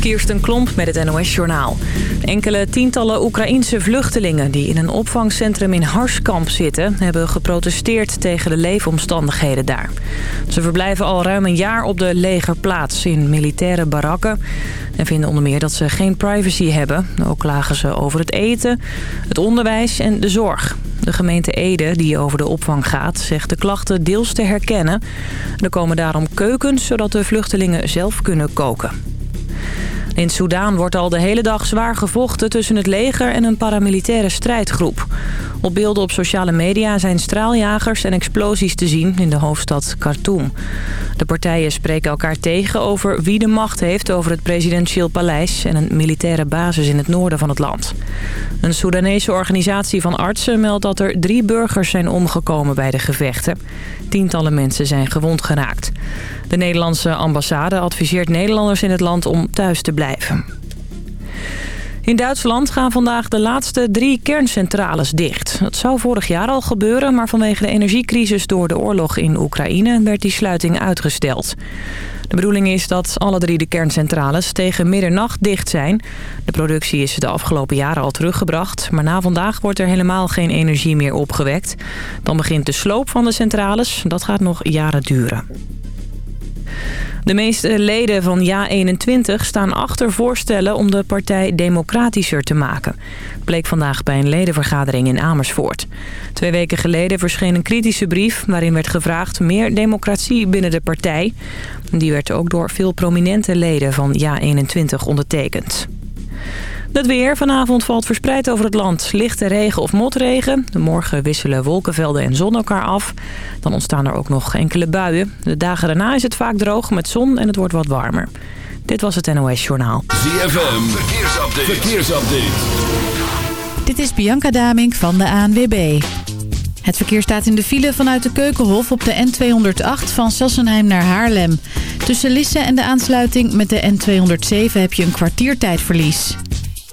Kirsten Klomp met het NOS-journaal. Enkele tientallen Oekraïense vluchtelingen die in een opvangcentrum in Harskamp zitten... hebben geprotesteerd tegen de leefomstandigheden daar. Ze verblijven al ruim een jaar op de legerplaats in militaire barakken... en vinden onder meer dat ze geen privacy hebben. Ook klagen ze over het eten, het onderwijs en de zorg. De gemeente Ede, die over de opvang gaat, zegt de klachten deels te herkennen. Er komen daarom keukens, zodat de vluchtelingen zelf kunnen koken. In Soedan wordt al de hele dag zwaar gevochten tussen het leger en een paramilitaire strijdgroep. Op beelden op sociale media zijn straaljagers en explosies te zien in de hoofdstad Khartoum. De partijen spreken elkaar tegen over wie de macht heeft over het presidentieel paleis en een militaire basis in het noorden van het land. Een Soedanese organisatie van artsen meldt dat er drie burgers zijn omgekomen bij de gevechten. Tientallen mensen zijn gewond geraakt. De Nederlandse ambassade adviseert Nederlanders in het land om thuis te blijven. In Duitsland gaan vandaag de laatste drie kerncentrales dicht. Dat zou vorig jaar al gebeuren, maar vanwege de energiecrisis door de oorlog in Oekraïne werd die sluiting uitgesteld. De bedoeling is dat alle drie de kerncentrales tegen middernacht dicht zijn. De productie is de afgelopen jaren al teruggebracht, maar na vandaag wordt er helemaal geen energie meer opgewekt. Dan begint de sloop van de centrales, dat gaat nog jaren duren. De meeste leden van JA21 staan achter voorstellen om de partij democratischer te maken. Bleek vandaag bij een ledenvergadering in Amersfoort. Twee weken geleden verscheen een kritische brief waarin werd gevraagd meer democratie binnen de partij. Die werd ook door veel prominente leden van JA21 ondertekend. Het weer. Vanavond valt verspreid over het land lichte regen of motregen. Morgen wisselen wolkenvelden en zon elkaar af. Dan ontstaan er ook nog enkele buien. De dagen daarna is het vaak droog met zon en het wordt wat warmer. Dit was het NOS Journaal. ZFM. Verkeersupdate. Verkeersupdate. Dit is Bianca Damink van de ANWB. Het verkeer staat in de file vanuit de Keukenhof op de N208 van Sassenheim naar Haarlem. Tussen Lisse en de aansluiting met de N207 heb je een kwartiertijdverlies.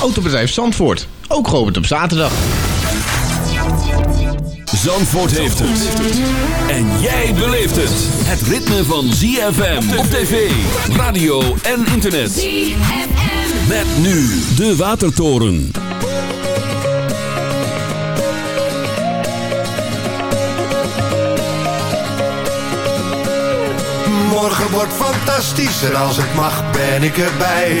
Autobedrijf Zandvoort. Ook geopend op zaterdag. Zandvoort heeft het. En jij beleeft het. Het ritme van ZFM op tv, radio en internet. ZFM. Met nu de Watertoren. Morgen wordt fantastisch en als het mag ben ik erbij.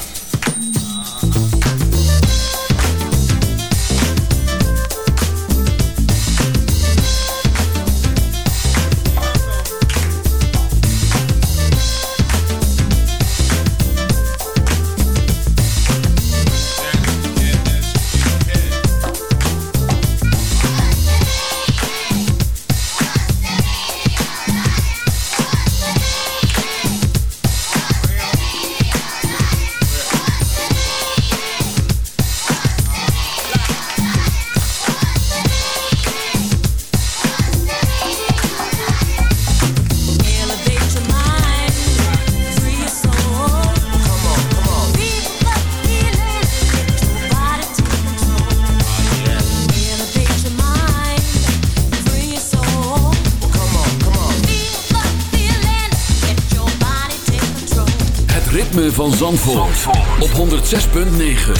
van Zandvoort, Zandvoort. op 106.9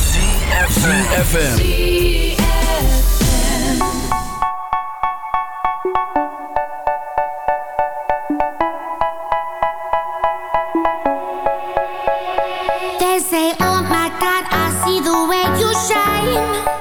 CFFM They say, oh my God, I see the way you shine.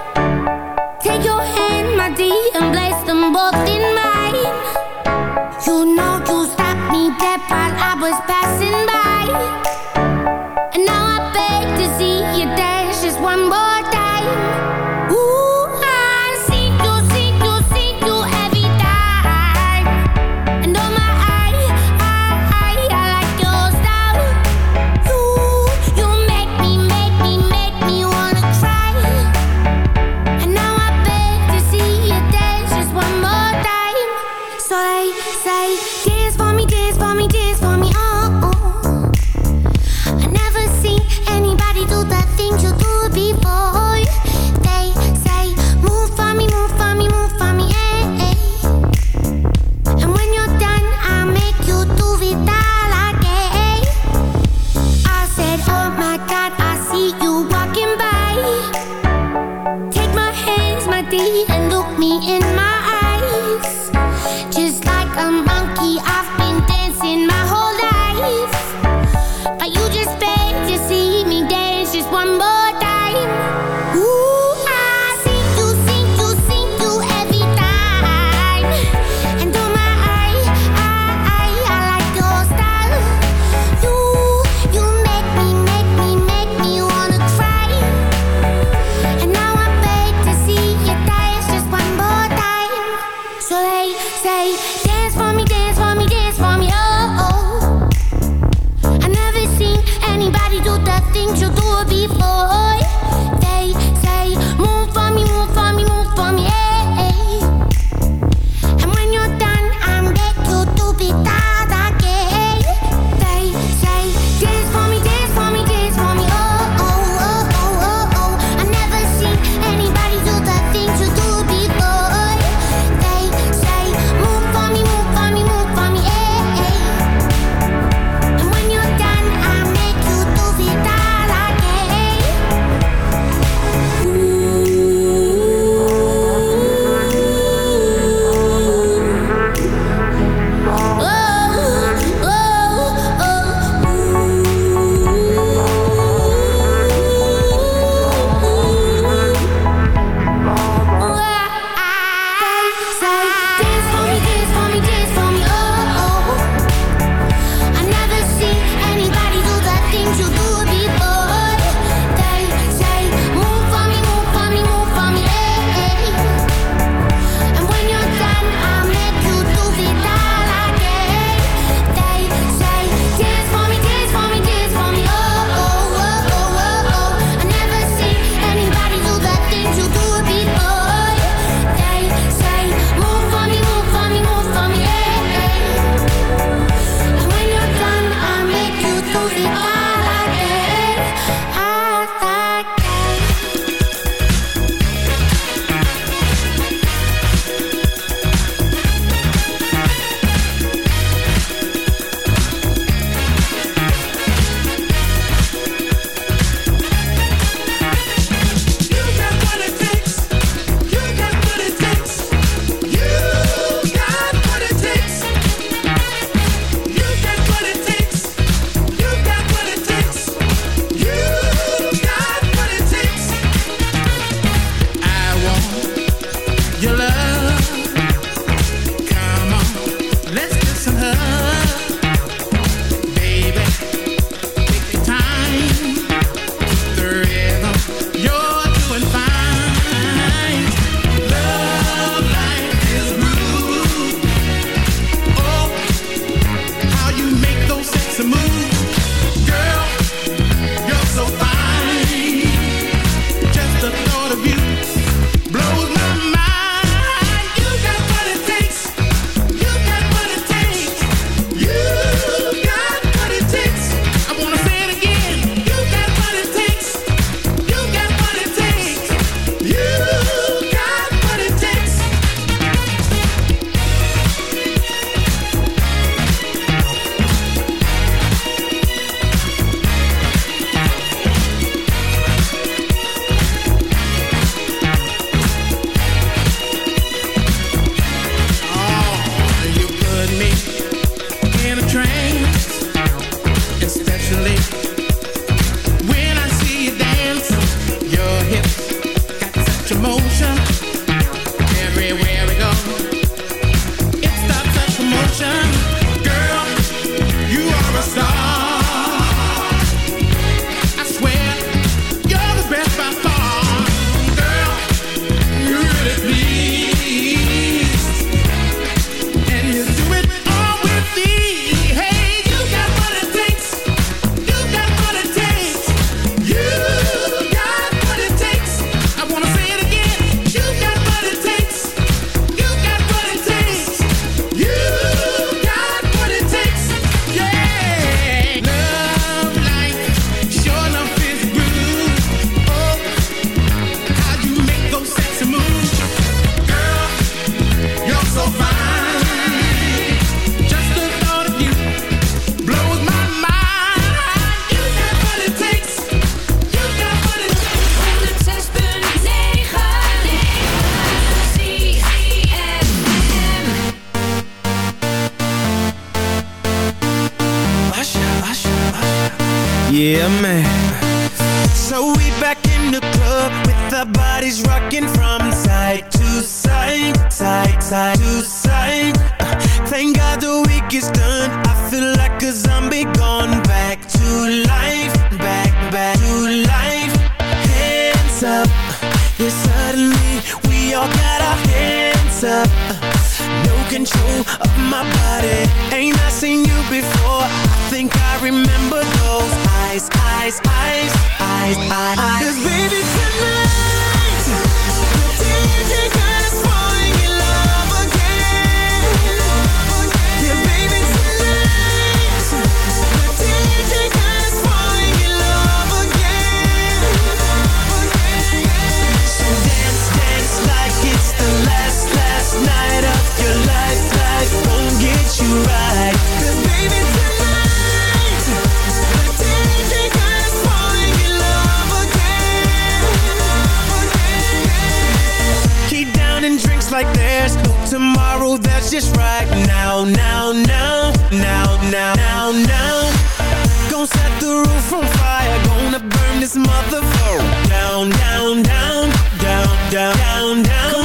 This motherfucker down, down, down, down, down, down, down.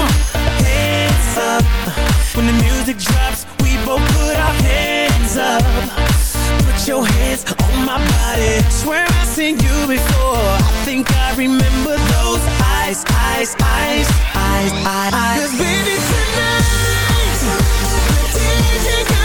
Hands up when the music drops. We both put our hands up. Put your hands on my body. Swear I've seen you before. I think I remember those eyes, eyes, eyes, eyes, eyes. eyes. Cause baby tonight, the DJ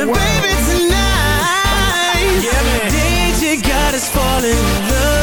Yeah, world. baby tonight, Yeah, man. DJ got us falling in love.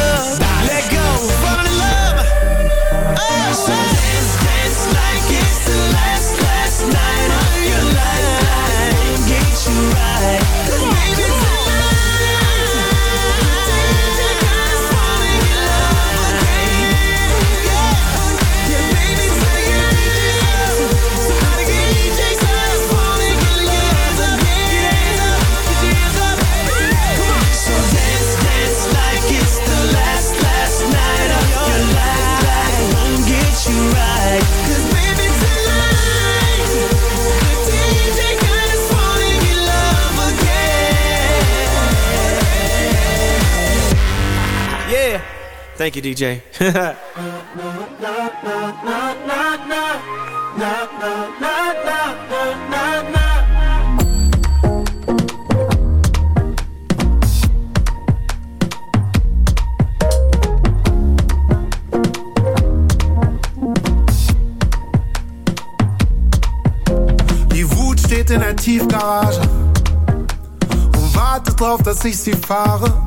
Thank you, DJ. Die Wut steht in der Tiefgarage und wartet drauf, dass ich sie fahre.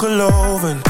geloven.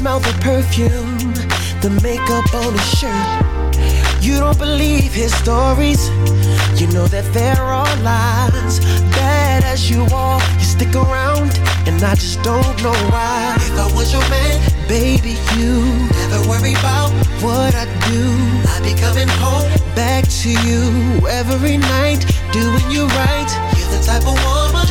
Smell the perfume, the makeup on his shirt. You don't believe his stories. You know that there are all lies. Bad as you are, you stick around, and I just don't know why. If I was your man, baby, you never worry about what I do. I'd be coming home back to you every night, doing you right. You're the type of woman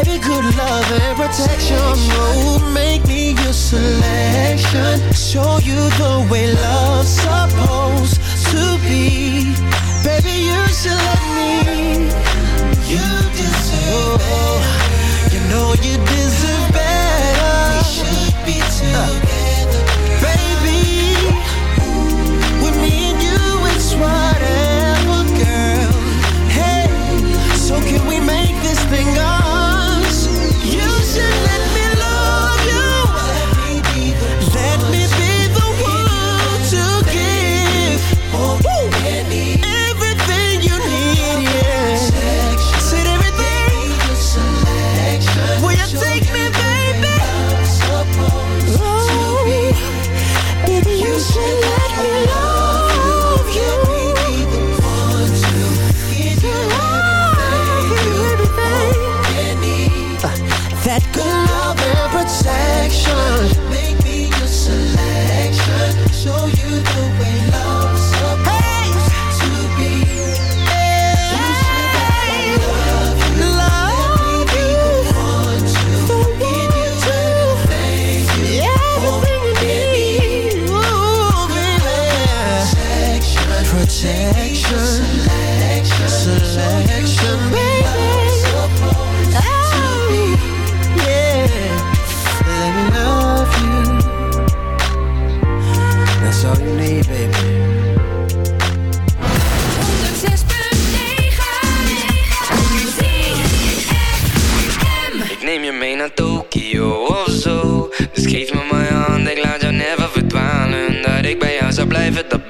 Oh, baby, good love and protection. Oh, make me your selection. Show you the way love's supposed to be. Baby, you should let me. You deserve better. You know you deserve Zou blijven, dat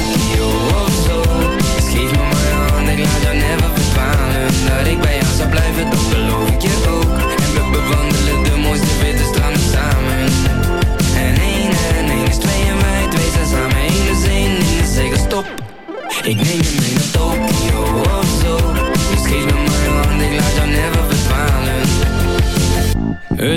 maar ik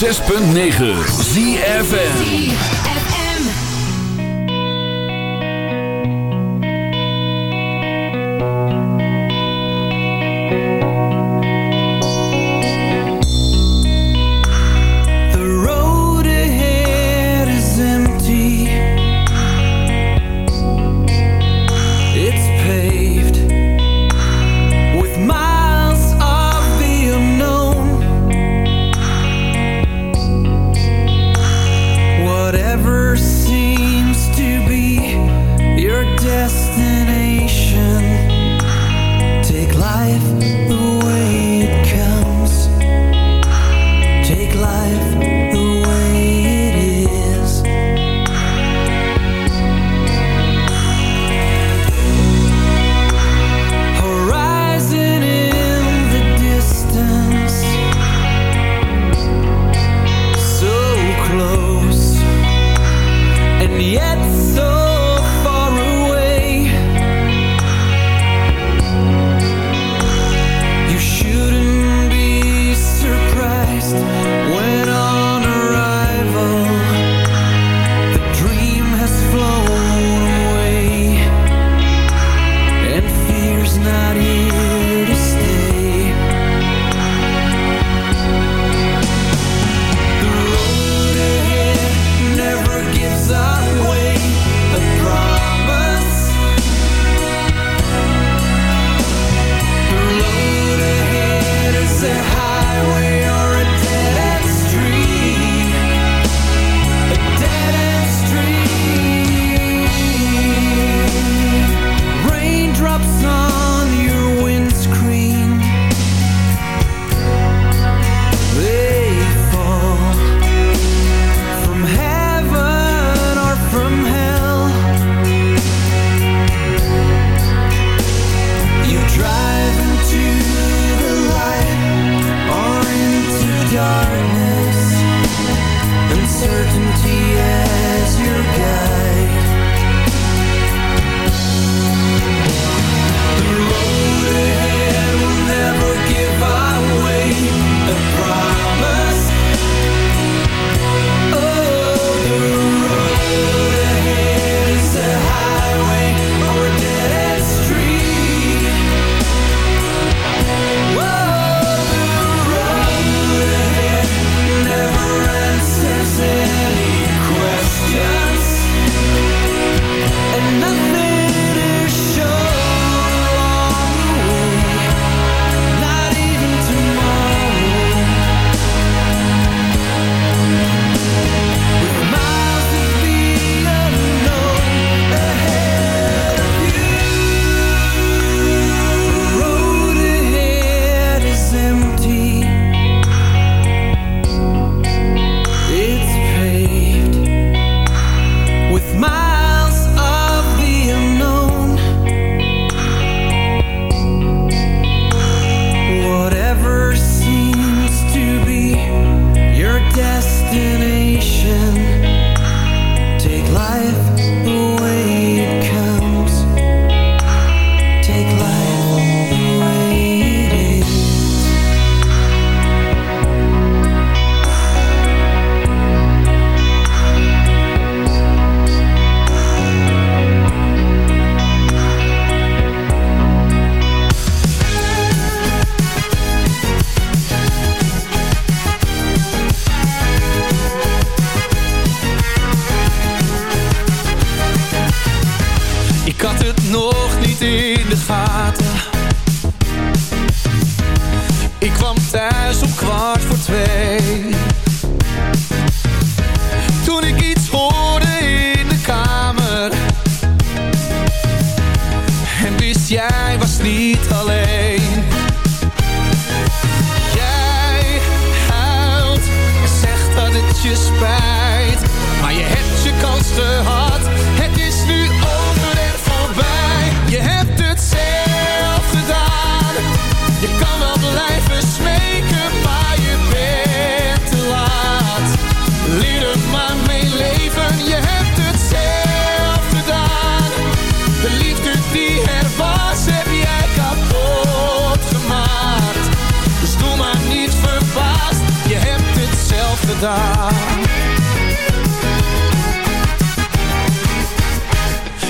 106.9 ZFN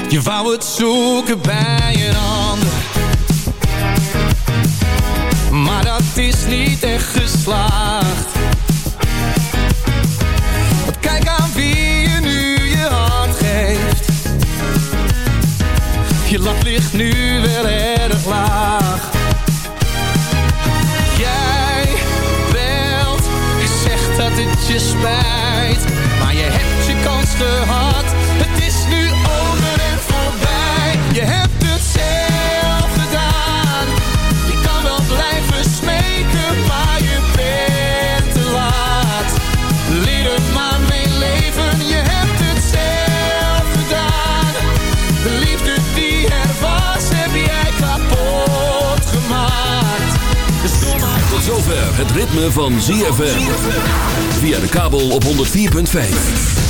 Je wou het zoeken bij een ander gehad Het is nu over en voorbij. Je hebt het zelf gedaan. Je kan wel blijven smeken Maar je bent te laat. Leer er maar mee leven. Je hebt het zelf gedaan. De liefde die er was Heb jij kapot gemaakt. Dus Tot zover het ritme van ZFM. Via de kabel op 104.5.